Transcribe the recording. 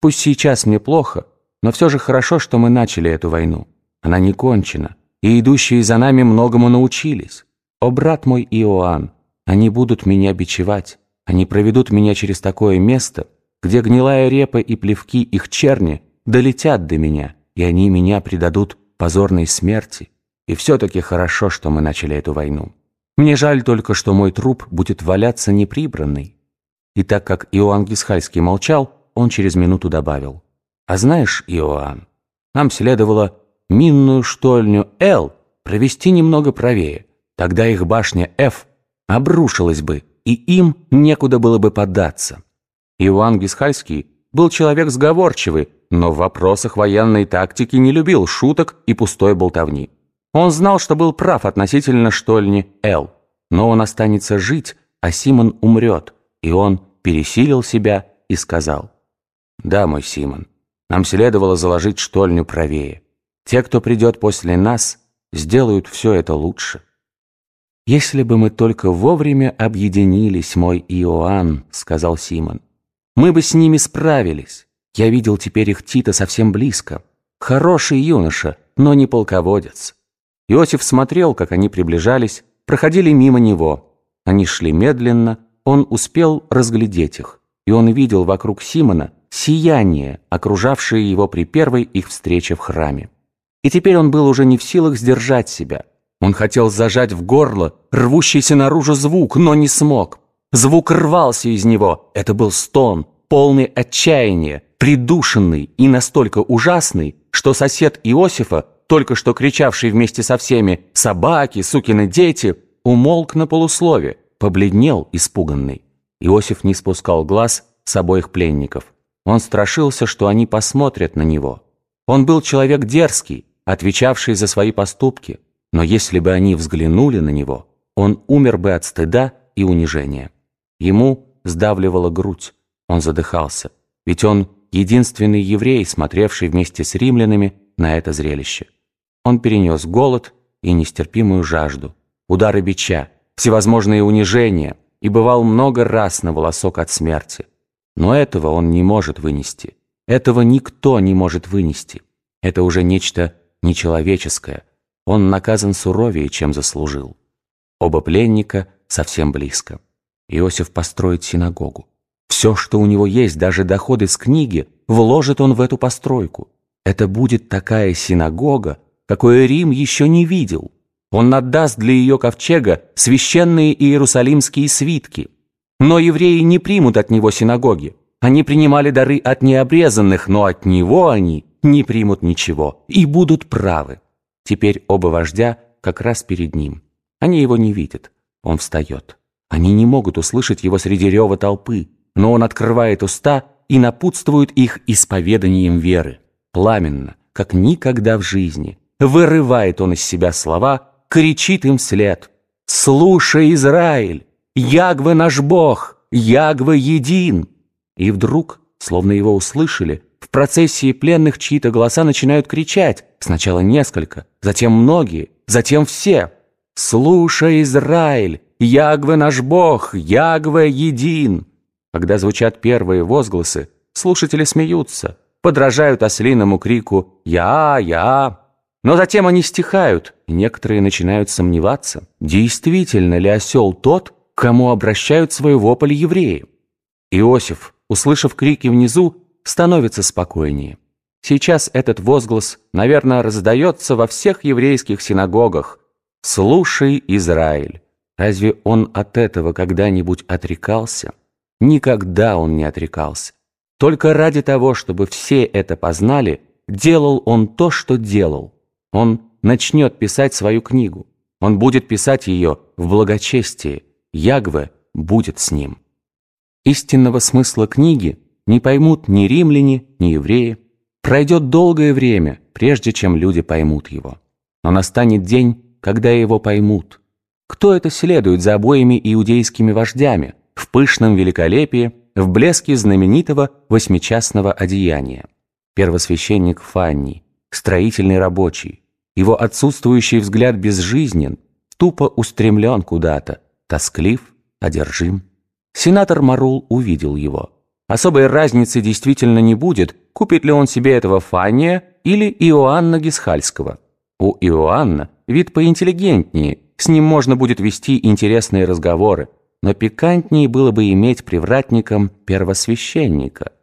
Пусть сейчас мне плохо, но все же хорошо, что мы начали эту войну. Она не кончена, и идущие за нами многому научились. О, брат мой Иоанн, они будут меня бичевать, они проведут меня через такое место, где гнилая репа и плевки их черни долетят до меня, и они меня предадут позорной смерти. И все-таки хорошо, что мы начали эту войну. Мне жаль только, что мой труп будет валяться неприбранный. И так как Иоанн Гисхальский молчал, он через минуту добавил. «А знаешь, Иоанн, нам следовало минную штольню «Л» провести немного правее. Тогда их башня «Ф» обрушилась бы, и им некуда было бы поддаться». Иоанн Гисхальский был человек сговорчивый, но в вопросах военной тактики не любил шуток и пустой болтовни. Он знал, что был прав относительно штольни «Л», но он останется жить, а Симон умрет, и он пересилил себя и сказал – «Да, мой Симон, нам следовало заложить штольню правее. Те, кто придет после нас, сделают все это лучше». «Если бы мы только вовремя объединились, мой Иоанн», — сказал Симон, — «мы бы с ними справились. Я видел теперь их Тита совсем близко. Хороший юноша, но не полководец». Иосиф смотрел, как они приближались, проходили мимо него. Они шли медленно, он успел разглядеть их, и он видел вокруг Симона сияние, окружавшее его при первой их встрече в храме. И теперь он был уже не в силах сдержать себя. Он хотел зажать в горло рвущийся наружу звук, но не смог. Звук рвался из него. Это был стон, полный отчаяния, придушенный и настолько ужасный, что сосед Иосифа, только что кричавший вместе со всеми «собаки, сукины дети», умолк на полуслове, побледнел испуганный. Иосиф не спускал глаз с обоих пленников. Он страшился, что они посмотрят на него. Он был человек дерзкий, отвечавший за свои поступки, но если бы они взглянули на него, он умер бы от стыда и унижения. Ему сдавливала грудь, он задыхался, ведь он единственный еврей, смотревший вместе с римлянами на это зрелище. Он перенес голод и нестерпимую жажду, удары бича, всевозможные унижения и бывал много раз на волосок от смерти. Но этого он не может вынести. Этого никто не может вынести. Это уже нечто нечеловеческое. Он наказан суровее, чем заслужил. Оба пленника совсем близко. Иосиф построит синагогу. Все, что у него есть, даже доходы с книги, вложит он в эту постройку. Это будет такая синагога, какой Рим еще не видел. Он отдаст для ее ковчега священные иерусалимские свитки – но евреи не примут от него синагоги. Они принимали дары от необрезанных, но от него они не примут ничего и будут правы. Теперь оба вождя как раз перед ним. Они его не видят. Он встает. Они не могут услышать его среди рева толпы, но он открывает уста и напутствует их исповеданием веры. Пламенно, как никогда в жизни. Вырывает он из себя слова, кричит им вслед. «Слушай, Израиль! Ягвы наш Бог! Ягвы един!» И вдруг, словно его услышали, в процессии пленных чьи-то голоса начинают кричать. Сначала несколько, затем многие, затем все. «Слушай, Израиль! Ягвы наш Бог! Ягвы един!» Когда звучат первые возгласы, слушатели смеются, подражают ослиному крику «Я, я!». Но затем они стихают, и некоторые начинают сомневаться, действительно ли осел тот, кому обращают свой вопль евреи. Иосиф, услышав крики внизу, становится спокойнее. Сейчас этот возглас, наверное, раздается во всех еврейских синагогах. «Слушай, Израиль!» Разве он от этого когда-нибудь отрекался? Никогда он не отрекался. Только ради того, чтобы все это познали, делал он то, что делал. Он начнет писать свою книгу. Он будет писать ее в благочестии. Ягве будет с ним. Истинного смысла книги не поймут ни римляне, ни евреи. Пройдет долгое время, прежде чем люди поймут его. Но настанет день, когда его поймут. Кто это следует за обоими иудейскими вождями в пышном великолепии, в блеске знаменитого восьмичастного одеяния? Первосвященник Фанни, строительный рабочий. Его отсутствующий взгляд безжизнен, тупо устремлен куда-то, тосклив, одержим. Сенатор Марул увидел его. Особой разницы действительно не будет, купит ли он себе этого Фания или Иоанна Гисхальского. У Иоанна вид поинтеллигентнее, с ним можно будет вести интересные разговоры, но пикантнее было бы иметь привратником первосвященника –